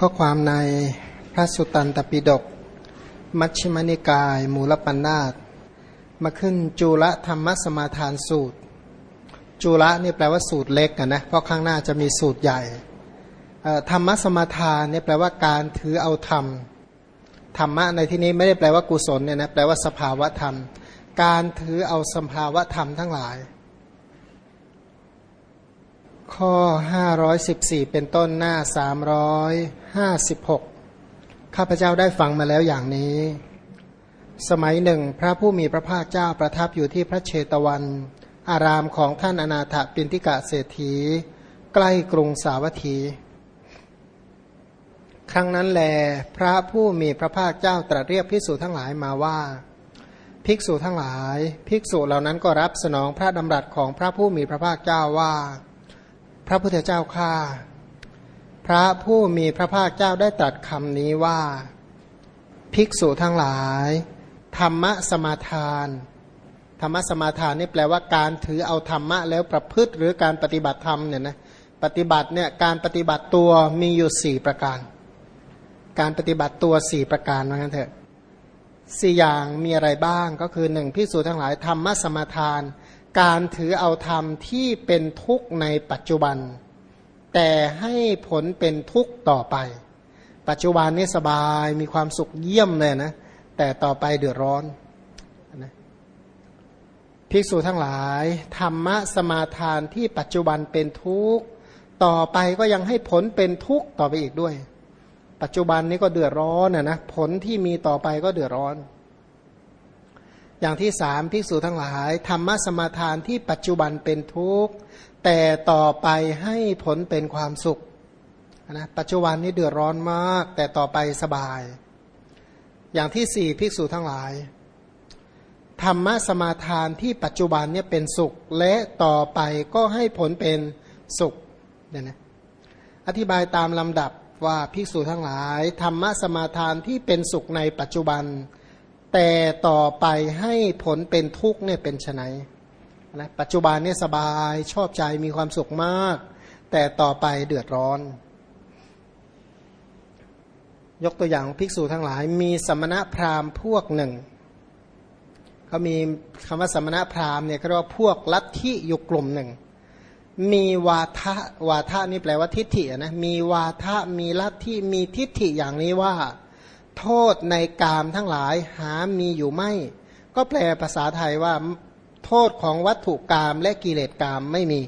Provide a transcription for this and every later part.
ข้อความในพระสุตตันตปิฎกมัชฌิมนิกาย มูลปัญนาตมาขึ้นจุลธรรมสมาทานสูตร จุลนี่แปลว่าสูตรเล็กนะเพราะข้างหน้าจะมีสูตรใหญ่ธรรมสมาทานเนี่ยแปลว่าการถือเอาธรรมธรรมะในที่นี้ไม่ได้แปลว่ากุศลเนี่ยนะแปลว่าสภาวะธรรม การถือเอาสภาวะธรรมทั้งหลาย ข้อ 514 เป็นต้นหน้า 356 ข้าพเจ้าได้ฟังมาแล้วอย่างนี้ สมัยหนึ่ง พระผู้มีพระภาคเจ้าประทับอยู่ที่พระเชตวัน อารามของท่านอนาถปินทิกะเศรษฐี ใกล้กรุงสาวัตถี ครั้งนั้นแล พระผู้มีพระภาคเจ้าตรัสเรียกภิกษุทั้งหลายมาว่า ภิกษุทั้งหลาย ภิกษุเหล่านั้นก็รับสนองพระดำรัสของพระผู้มีพระภาคเจ้าว่า พระพุทธเจ้าข้าพระผู้มีพระภาคเจ้าได้ตรัสคำนี้ว่า ภิกษุทั้งหลาย ธรรมะสมาทาน ธรรมะสมาทานนี่แปลว่าการถือเอาธรรมะแล้วประพฤติหรือการปฏิบัติธรรมเนี่ยนะปฏิบัติเนี่ยการปฏิบัติตัวมีอยู่สี่ประการ การปฏิบัติตัวสี่ประการว่างั้นเถอะสี่อย่างมีอะไรบ้างก็คือหนึ่งพิสูจทั้งหลายธรรมะสมาทาน การถือเอาธรรมที่เป็นทุกข์ในปัจจุบัน แต่ให้ผลเป็นทุกข์ต่อไป ปัจจุบันนี้สบายมีความสุขเยี่ยมเลยนะ แต่ต่อไปเดือดร้อนนะภิกษุทั้งหลาย ธรรมะสมาทานที่ปัจจุบันเป็นทุกข์ต่อไปก็ยังให้ผลเป็นทุกข์ต่อไปอีกด้วย ปัจจุบันนี้ก็เดือดร้อนนะนะผลที่มีต่อไปก็เดือดร้อน อย่างที่สามภิกษุทั้งหลาย ธรรมะสมาทานที่ปัจจุบันเป็นทุกข์ แต่ต่อไปให้ผลเป็นความสุขนะปัจจุบันนี้เดือดร้อนมาก แต่ต่อไปสบาย อย่างที่สี่ภิกษุทั้งหลาย ธรรมะสมาทานที่ปัจจุบันเนี่ยเป็นสุข และต่อไปก็ให้ผลเป็นสุขเนี่ยนะอธิบายตามลำดับว่าภิกษุทั้งหลาย ธรรมะสมาทานที่เป็นสุขในปัจจุบัน แต่ต่อไปให้ผลเป็นทุกข์เนี่ยเป็นไนนะปัจจุบันเนี่ยสบายชอบใจมีความสุขมาก แต่ต่อไปเดือดร้อน ยกตัวอย่างภิกษุทั้งหลาย มีสมณะพราหมณ์พวกหนึ่งเขามีคำว่าสมณะพราหมณ์เนี่ยเขาเรียกว่าพวกลัทธิอยู่กลุ่มหนึ่ง มีวาทะวาทะนี่แปลว่าทิฏฐินะมีวาทะมีลัทธิมีทิฏฐิอย่างนี้ว่า โทษในกามทั้งหลายหามีอยู่ไม่ ก็แปลภาษาไทยว่าโทษของวัตถุกามและกิเลสกามไม่มี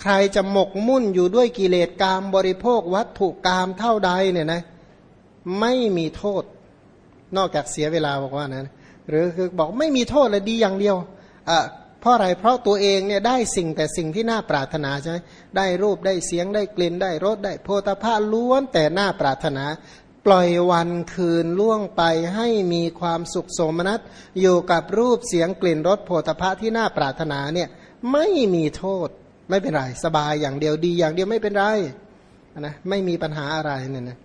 ใครจะหมกมุ่นอยู่ด้วยกิเลสกามบริโภควัตถุกามเท่าใดเนี่ยนะไม่มีโทษ นอกจากเสียเวลาบอกว่านะหรือคือบอกไม่มีโทษเลยดีอย่างเดียวอะเพราะอะไรเพราะตัวเองเนี่ยได้สิ่งแต่สิ่งที่น่าปรารถนาใช่ไหมได้รูปได้เสียงได้กลิ่นได้รสได้โพธาภาล้วนแต่น่าปรารถนา ล่อยวันคืนล่วงไปให้มีความสุขสมนัสอยู่กับรูปเสียงกลิ่นรสโผฏฐะที่น่าปรารถนาเนี่ยไม่มีโทษไม่เป็นไร สบายอย่างเดียวดีอย่างเดียวไม่เป็นไรนะไม่มีปัญหาอะไรเนี่ยนะ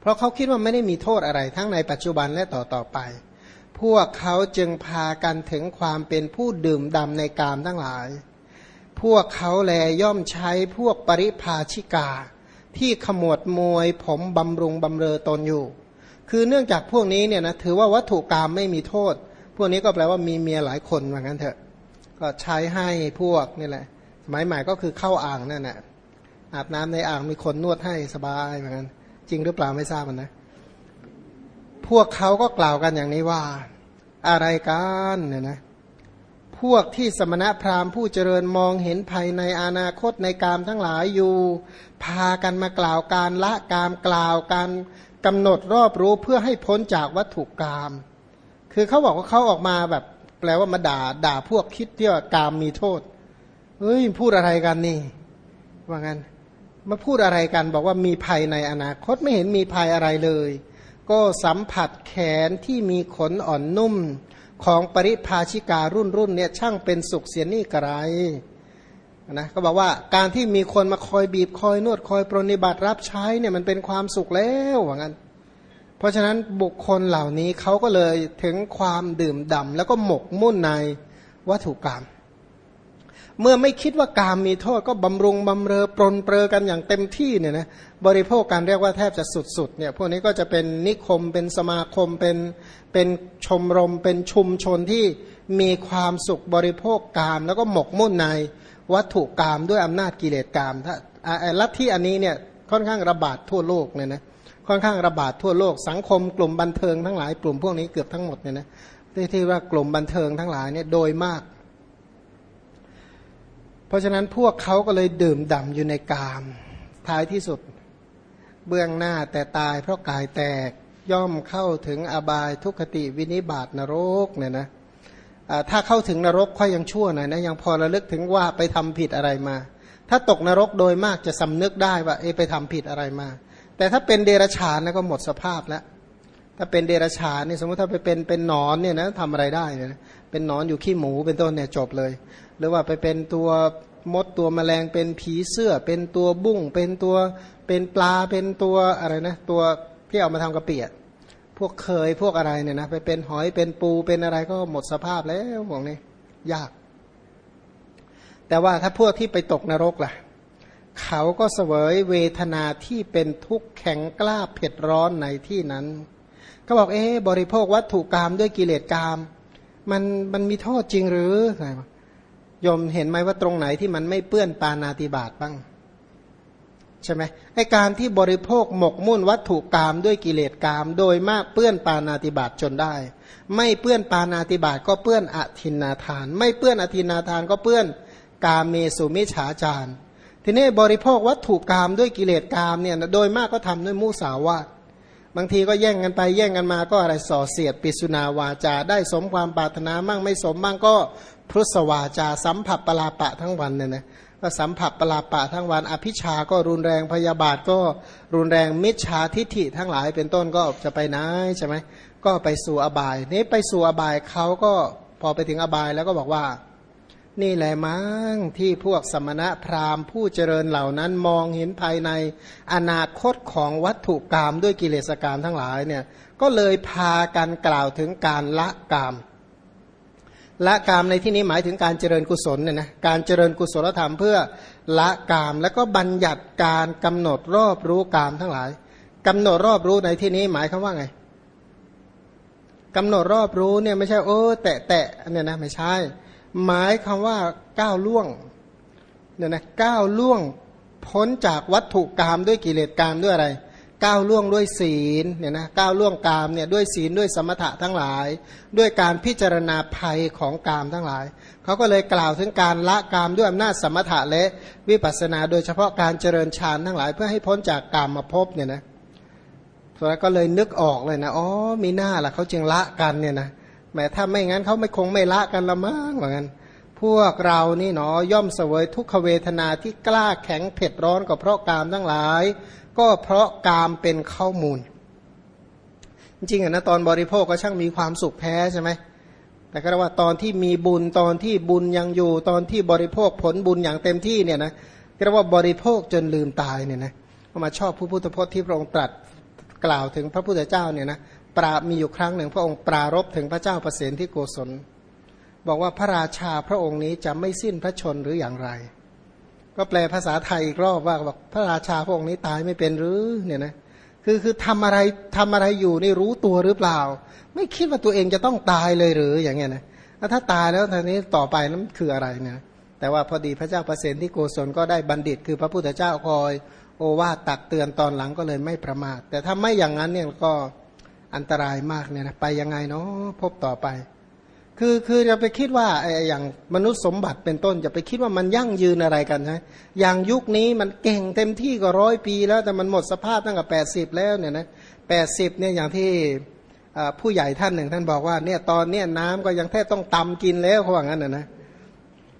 เพราะเขาคิดว่าไม่ได้มีโทษอะไรทั้งในปัจจุบันและต่อต่อไป พวกเขาจึงพากันถึงความเป็นผู้ดื่มดำในกามทั้งหลาย พวกเขาแลย่อมใช้พวกปริภาชิกา ที่ขมวดมวยผมบำรุงบำเรอตนอยู่ คือเนื่องจากพวกนี้เนี่ยนะถือว่าวัตถุกรรมไม่มีโทษ พวกนี้ก็แปลว่ามีเมียหลายคนเหมือนกันเถอะ ก็ใช้ให้พวกนี่แหละ สมัยใหม่ก็คือเข้าอ่างนั่นแหละอาบน้ำในอ่างมีคนนวดให้สบายเหมือนกัน จริงหรือเปล่าไม่ทราบมันนะ พวกเขาก็กล่าวกันอย่างนี้ว่า อะไรกันเนี่ยนะ พวกที่สมณะพราหมณ์ผู้เจริญมองเห็นภายในอนาคตในกามทั้งหลายอยู่ พากันมากล่าวการละกามกล่าวการกำหนดรอบรู้เพื่อให้พ้นจากวัตถุกาม คือเขาบอกว่าเขาออกมาแบบ แปลว่ามาด่าด่าพวกคิดที่ว่ากามมีโทษเฮ้ยพูดอะไรกันนี่ ว่างั้นมาพูดอะไรกันบอกว่ามีภัยในอนาคตไม่เห็นมีภัยอะไรเลย ก็สัมผัสแขนที่มีขนอ่อนนุ่ม ของปริภาชิการุ่นรุ่นเนี่ยช่างเป็นสุขเสียนี่กระไรนะก็บอกว่าการที่มีคนมาคอยบีบคอยนวดคอยปรนิบัติรับใช้เนี่ยมันเป็นความสุขแล้วว่างั้น เพราะฉะนั้นบุคคลเหล่านี้เขาก็เลยถึงความดื่มด่ำแล้วก็หมกมุ่นในวัตถุกรรม เมื่อไม่คิดว่ากามมีโทษก็บำรุงบำเรอปรนเปรอกันอย่างเต็มที่เนี่ยนะบริโภคการเรียกว่าแทบจะสุดๆเนี่ยพวกนี้ก็จะเป็นนิคมเป็นสมาคมเป็นเป็นชมรม เป็นชุมชนที่มีความสุขบริโภคกาม แล้วก็หมกมุ่นในวัตถุกามด้วยอำนาจกิเลสกามถ้าลัทธิอันนี้เนี่ยค่อนข้างระบาดทั่วโลกเนี่ยนะค่อนข้างระบาดทั่วโลกสังคมกลุ่มบันเทิงทั้งหลายกลุ่มพวกนี้เกือบทั้งหมดเนี่ยนะที่ที่ว่ากลุ่มบันเทิงทั้งหลายเนี่ยโดยมาก เพราะฉะนั้นพวกเขาก็เลยดื่มด่ำอยู่ในกาม ท้ายที่สุด เบื้องหน้าแต่ตายเพราะกายแตกย่อมเข้าถึงอบายทุกขติวินิบาตนรกเนี่ยนะถ้าเข้าถึงนรกค่อยยังชั่วหน่อยนะยังพอระลึกถึงว่าไปทำผิดอะไรมา ถ้าตกนรกโดยมากจะสำนึกได้ว่าเอไปทำผิดอะไรมา แต่ถ้าเป็นเดรัจฉานนะก็หมดสภาพแล้ว ถ้าเป็นเดรัจฉานนี่ยสมมติถ้าไปเป็นเป็นหนอนเนี่ยนะทำอะไรได้เนี่ยเป็นหนอนอยู่ขี้หมูเป็นต้นเนี่ยจบเลย หรือว่าไปเป็นตัวมดตัวแมลงเป็นผีเสื้อ เป็นตัวบุ้งเป็นตัวเป็นปลาเป็นตัวอะไรนะ ตัวที่เอามาทำกระเปียดพวกเคยพวกอะไรเนี่ยนะไปเป็นหอยเป็นปูเป็นอะไรก็หมดสภาพแล้วพวกนี้ยาก แต่ว่าถ้าพวกที่ไปตกนรกล่ะ เขาก็เสวยเวทนาที่เป็นทุกข์แข็งกล้าเผ็ดร้อนในที่นั้น เขาบอกเอ๊บริโภควัตถุกรรมด้วยกิเลสกรรมมันมันมีโทษจริงหรือไงยมเห็นไหมว่าตรงไหนที่มันไม่เปื้อนปานาติบาตบ้างใช่ไหมไอการที่บริโภคหมกมุ่นวัตถุกรรมด้วยกิเลสกรรมโดยมากเปื้อนปานาติบาตจนได้ ไม่เปื้อนปานาติบาตก็เปื้อนอธินาทาน ไม่เปื้อนอธินาทานก็เปื้อนกาเมสุมิฉาจารทีนี้บริโภควัตถุกรรมด้วยกิเลสกรรมเนี่ยโดยมากก็ทำด้วยมุสาวาท บางทีก็แย่งกันไปแย่งกันมาก็อะไรส่อเสียดปิสุนาวาจา ได้สมความปรารถนามั่งไม่สมบ้างก็พุทธวาจา สัมผัสปลาปะทั้งวันเนี่ยนะก็สัมผัสปลาปะทั้งวัน อภิชาก็รุนแรงพยาบาทก็รุนแรงมิจฉาทิฐิทั้งหลายเป็นต้นก็จะไปไหนใช่ไหมก็ไปสู่อบาย นี้ไปสู่อบายเขาก็พอไปถึงอบายแล้วก็บอกว่า นี่แหละมั้งที่พวกสมณะพราหมณ์ผู้เจริญเหล่านั้นมองเห็นภายในอนาคตของวัตถุกรรมด้วยกิเลสกรรมทั้งหลายเนี่ยก็เลยพากันกล่าวถึงการละกรรมละกรรมในที่นี้หมายถึงการเจริญกุศลเนี่ยนะการเจริญกุศลธรรมเพื่อละกรรมแล้วก็บัญญัติการกำหนดรอบรู้กรรมทั้งหลายกำหนดรอบรู้ในที่นี้หมายคำว่าไงกำหนดรอบรู้เนี่ยไม่ใช่โอ้แตะแตะเนี่ยนะไม่ใช่ หมายคำว่าก้าวล่วงเนี่ยนะก้าวล่วงพ้นจากวัตถุกรรมด้วยกิเลสกรรมด้วยอะไรก้าวล่วงด้วยศีลเนี่ยนะก้าวล่วงกามเนี่ยด้วยศีลด้วยสมถะทั้งหลาย ด้วยการพิจารณาภัยของกามทั้งหลาย เขาก็เลยกล่าวถึงการละกามด้วยอำนาจสมถะและวิปัสสนาโดยเฉพาะการเจริญฌานทั้งหลาย เพื่อให้พ้นจากกามมาพบเนี่ยนะแล้วก็เลยนึกออกเลยนะอ๋อมีหน้าล่ะเขาจึงละกันเนี่ยนะ แม้ถ้าไม่งั้นเขาไม่คงไม่ละกันละมั้งเหมือนกันพวกเรานี่เนาะย่อมเสวยทุกขเวทนาที่กล้าแข็งเผ็ดร้อนก็เพราะกามทั้งหลาย ก็เพราะกามเป็นข้อมูล จริงๆนะตอนบริโภคก็ช่างมีความสุขแพ้ใช่ไหมแต่ก็ว่าตอนที่มีบุญตอนที่บุญยังอยู่ตอนที่บริโภคผลบุญอย่างเต็มที่เนี่ยนะก็ว่าบริโภคจนลืมตายเนี่ยนะมาชอบผู้พุทธพจน์ที่พระองค์ตรัสกล่าวถึงพระพุทธเจ้าเนี่ยนะ ปรามีอยู่ครั้งหนึ่ง พระองค์ปรารบถึงพระเจ้าประเสนที่โกศล บอกว่าพระราชาพระองค์นี้จะไม่สิ้นพระชนหรืออย่างไร ก็แปลภาษาไทยอีกรอบว่าบอกพระราชาพระองค์นี้ตายไม่เป็นหรือเนี่ยนะคือคือทำอะไรทำอะไรอยู่นี่รู้ตัวหรือเปล่า ไม่คิดว่าตัวเองจะต้องตายเลยหรืออย่างเงี้ยนะแล้วถ้าตายแล้วทีนี้ต่อไปนั้นคืออะไรเนี่ยแต่ว่าพอดีพระเจ้าประเสนที่โกศลก็ได้บัณฑิต คือพระพุทธเจ้าคอย โอวาตักเตือนตอนหลังก็เลยไม่ประมาท แต่ถ้าไม่อย่างนั้นเนี่ยก็ อันตรายมากเนี่ยนะไปยังไงเนาะพบต่อไป คือคือจะไปคิดว่าไอ้อย่างมนุษย์สมบัติเป็นต้นจะไปคิดว่ามันยั่งยืนอะไรกันใช่อย่างยุคนี้มันเก่งเต็มที่ก็ร้อยปีแล้วแต่มันหมดสภาพตั้งแต่แปดสิบแล้วเนี่ยนะแปดสิบเนี่ยอย่างที่ผู้ใหญ่ท่านหนึ่งท่านบอกว่าเนี่ยตอนเนี้ยน้ำก็ยังแทบต้องตำกินแล้วเขาว่างั้นนะนะ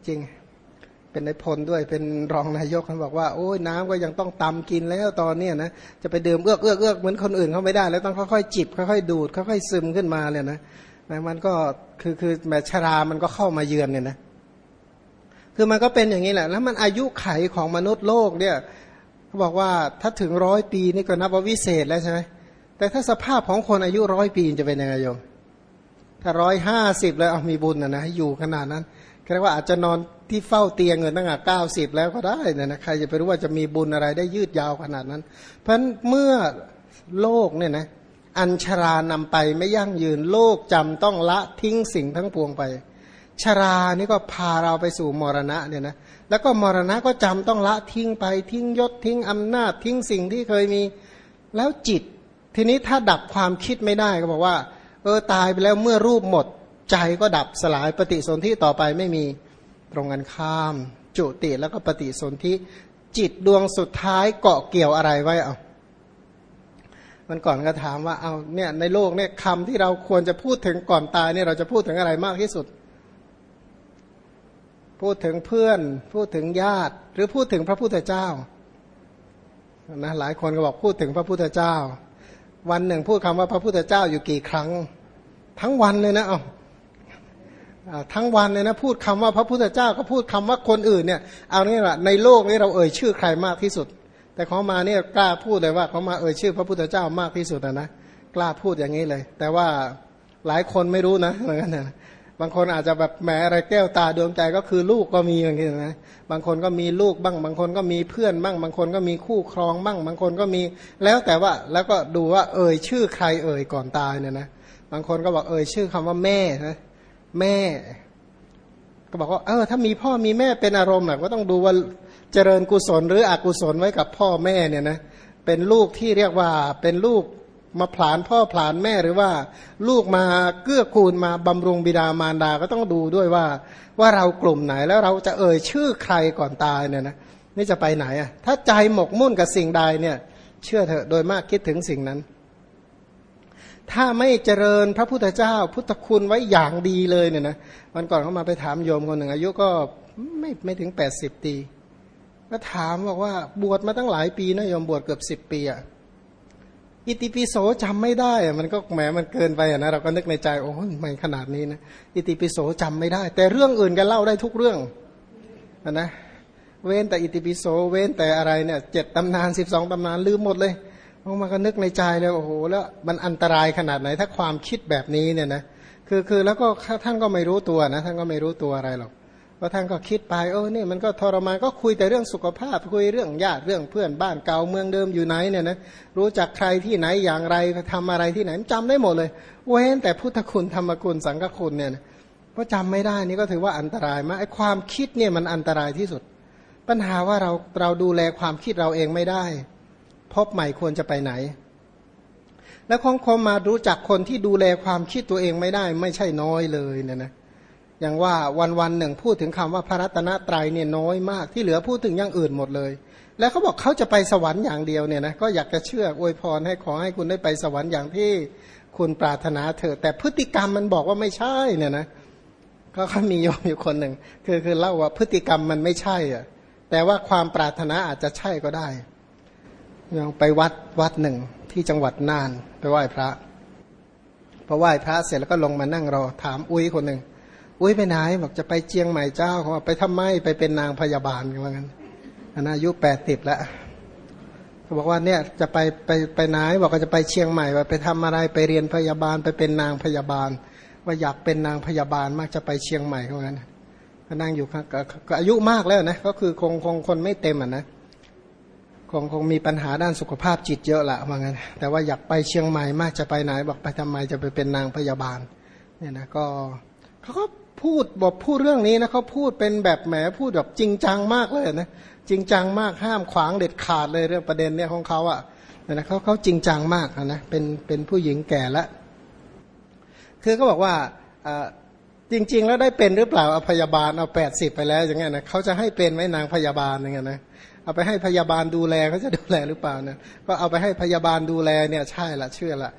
จริง เป็นนายพลด้วยเป็นรองนายกเขาบอกว่าโอ้ยน้ำก็ยังต้องตำกินแล้วตอนเนี้นะจะไปดื่มเอื้อกเอื้อกเอื้อกเหมือนคนอื่นเขาไม่ได้ แล้วต้องค่อยๆจิบค่อยๆดูดค่อยๆซึมขึ้นมาเลยนะมันก็คือคือแมชรามันก็เข้ามาเยือนเนี่ยนะคือมันก็เป็นอย่างนี้แหละ แล้วมันอายุไขของมนุษย์โลกเนี่ยเขาบอกว่าถ้าถึงร้อยปีนี่ก็นับว่าวิเศษแล้วใช่ไหมแต่ถ้าสภาพของคนอายุร้อยปีจะเป็นยังไงโยมถ้าร้อยห้าสิบแล้วมีบุญนะนะอยู่ขนาดนั้นเรียกว่าอาจจะนอนที่เฝ้าเตียงเงินตั้งแต่เก้าสิบแล้วก็ได้นะนะใครจะไปรู้ว่าจะมีบุญอะไรได้ยืดยาวขนาดนั้น เพราะเมื่อโลกเนี่ยนะอัญชรานำไปไม่ยั่งยืนโลกจำต้องละทิ้งสิ่งทั้งปวงไปชรานี่ก็พาเราไปสู่มรณะเนี่ยนะแล้วก็มรณะก็จำต้องละทิ้งไปทิ้งยศทิ้งอำนาจทิ้งสิ่งที่เคยมีแล้วจิต ทีนี้ถ้าดับความคิดไม่ได้ก็บอกว่า เออตายไปแล้วเมื่อรูปหมด ใจก็ดับสลายปฏิสนธิต่อไปไม่มีตรงกันข้าม จุติแล้วก็ปฏิสนธิจิตดวงสุดท้ายเกาะเกี่ยวอะไรไว้เอามันก่อนก็ถามว่าเอาเนี่ยในโลกเนี่ยคำที่เราควรจะพูดถึงก่อนตายเนี่ยเราจะพูดถึงอะไรมากที่สุด พูดถึงเพื่อนพูดถึงญาติ หรือพูดถึงพระพุทธเจ้านะหลายคนก็บอกพูดถึงพระพุทธเจ้า วันหนึ่งพูดคำว่าพระพุทธเจ้าอยู่กี่ครั้ง ทั้งวันเลยนะเอ้า ทั้งวันเลยนะพูดคำว่าพระพุทธเจ้าก็พูดคำว่าคนอื่นเนี่ยเอาเนี่ยแหละในโลกนี้เราเอ่ยชื่อใครมากที่สุด แต่เขามาเนี่ยกล้าพูดเลยว่าเขามาเอ่ยชื่อพระพุทธเจ้ามากที่สุดนะนะกล้าพูดอย่างนี้เลย แต่ว่าหลายคนไม่รู้นะเหมือนกันนะบางคนอาจจะแบบแหมอะไรแก้วตาดวงใจก็คือลูกก็มีอย่างนี้นะบางคนก็มีลูกบ้าง บางคนก็มีเพื่อนบ้าง บางคนก็มีคู่ครองบ้าง บางคนก็มีแล้วแต่ว่าแล้วก็ดูว่าเอ่ยชื่อใครเอ่ยก่อนตายเนี่ยนะบางคนก็บอกเอ่ยชื่อคำว่าแม่นะ แม่ ก็บอกว่าเออถ้ามีพ่อมีแม่เป็นอารมณ์ก็ต้องดูว่าเจริญกุศลหรืออกุศลไว้กับพ่อแม่เนี่ยนะเป็นลูกที่เรียกว่าเป็นลูกมาผลานพ่อผลานแม่หรือว่า ลูกมาเกื้อกูลมาบำรุงบิดามารดาก็ต้องดูด้วยว่า ว่าเรากลุ่มไหนแล้วเราจะเอ่ยชื่อใครก่อนตายเนี่ยนะนี่จะไปไหนอะถ้าใจหมกมุ่นกับสิ่งใดเนี่ย เชื่อเถอะโดยมากคิดถึงสิ่งนั้น ถ้าไม่เจริญพระพุทธเจ้า พุทธคุณไว้อย่างดีเลยเนี่ยนะวันก่อนเขามาไปถามโยมคนหนึ่งอายุก็ไม่ไม่ถึงแปดสิบปีก็ถามบอกว่าบวชมาตั้งหลายปีนะโยมบวชเกือบสิบปีอะอิติปิโสจำไม่ได้อะมันก็แหมมันเกินไปอะนะเราก็นึกในใจโอ้ยไม่ขนาดนี้นะอิติปิโสจำไม่ได้ แต่เรื่องอื่นกันเล่าได้ทุกเรื่องนะเว้นแต่อิติปิโสเว้นแต่อะไรเนี่ยเจ็ดตำนานสิบสองตำนานลืมหมดเลย มองมาก็นึกในใจเลยโอ้โหแล้วมันอันตรายขนาดไหน ถ้าความคิดแบบนี้เนี่ยนะคือคือแล้วก็ท่านก็ไม่รู้ตัวนะท่านก็ไม่รู้ตัวอะไรหรอกว่าท่านก็คิดไปเออเนี่ยมันก็ทรมานก็คุยแต่เรื่องสุขภาพ คุยเรื่องญาติเรื่องเพื่อนบ้านเก่าเมืองเดิมอยู่ไหนเนี่ยนะรู้จักใครที่ไหนอย่างไรทำอะไรที่ไหนจำได้หมดเลยเว้นแต่พุทธคุณธรรมคุณสังฆคุณเนี่ยเพราะจำไม่ได้นี่ก็ถือว่าอันตรายมากไอ้ความคิดเนี่ยมันอันตรายที่สุด ปัญหาว่าเราเราดูแลความคิดเราเองไม่ได้ พบใหม่ควรจะไปไหน แล้วของคมมารู้จักคนที่ดูแลความคิดตัวเองไม่ได้ ไม่ใช่น้อยเลยเนี่ยนะอย่างว่าวันวันหนึ่งพูดถึงคำว่าพระรัตนตรัยเนี่ยน้อยมากที่เหลือพูดถึงอย่างอื่นหมดเลย แล้วเขาบอกเขาจะไปสวรรค์อย่างเดียวเนี่ยนะก็อยากจะเชื่ออวยพรให้ขอให้คุณได้ไปสวรรค์อย่างที่คุณปรารถนาเถอะแต่พฤติกรรมมันบอกว่าไม่ใช่เนี่ยนะก็เขามีโยมอยู่คนหนึ่งคือคือเล่าว่าพฤติกรรมมันไม่ใช่อะแต่ว่าความปรารถนาอาจจะใช่ก็ได้ ยังไปวัดวัดหนึ่งที่จังหวัดน่านไปไหว้พระพอไหว้พระเสร็จแล้วก็ลงมานั่งรอถามอุ้ยคนหนึ่งอุ้ยไปไหนบอกจะไปเจียงใหม่เจ้าเขาบอกไปทำไมไปเป็นนางพยาบาลกันว่างั้นอายุแปดติดแล้วเขาบอกว่าเนี่ยจะไปไปไปไหนบอกก็จะไปเชียงใหม่ว่าไปทำอะไรไปเรียนพยาบาลไปเป็นนางพยาบาล ว่าอยากเป็นนางพยาบาลมากจะไปเชียงใหม่เขางั้นก็นั่งอยู่ก็อายุมากแล้วนะก็คือคงคงคนไม่เต็มอะนะ คงคงมีปัญหาด้านสุขภาพจิตเยอะละว่างั้นแต่ว่าอยากไปเชียงใหม่มากจะไปไหนบอกไปทำไมจะไปเป็นนางพยาบาลเนี่ยนะก็เขาก็พูดบอกพูดเรื่องนี้นะเขาพูดเป็นแบบแหมพูดแบบจริงจังมากเลยนะจริงจังมากห้ามขวางเด็ดขาดเลยเรื่องประเด็นเนี่ยของเขาอะ่ะนะเขาเขาจริงจังมากนะเป็นเป็นผู้หญิงแก่แล้วคือก็บอกว่าจริง ๆ แล้วได้เป็นหรือเปล่าเอาพยาบาลเอาแปดสิบไปแล้วอย่างเงี้ยนะเขาจะให้เป็นไหมนางพยาบาลอย่างเงี้ยนะ เอาไปให้พยาบาลดูแลเขาจะดูแลหรือเปล่าเนี่ยก็เอาไปให้พยาบาลดูแลเนี่ยใช่ละเชื่อละ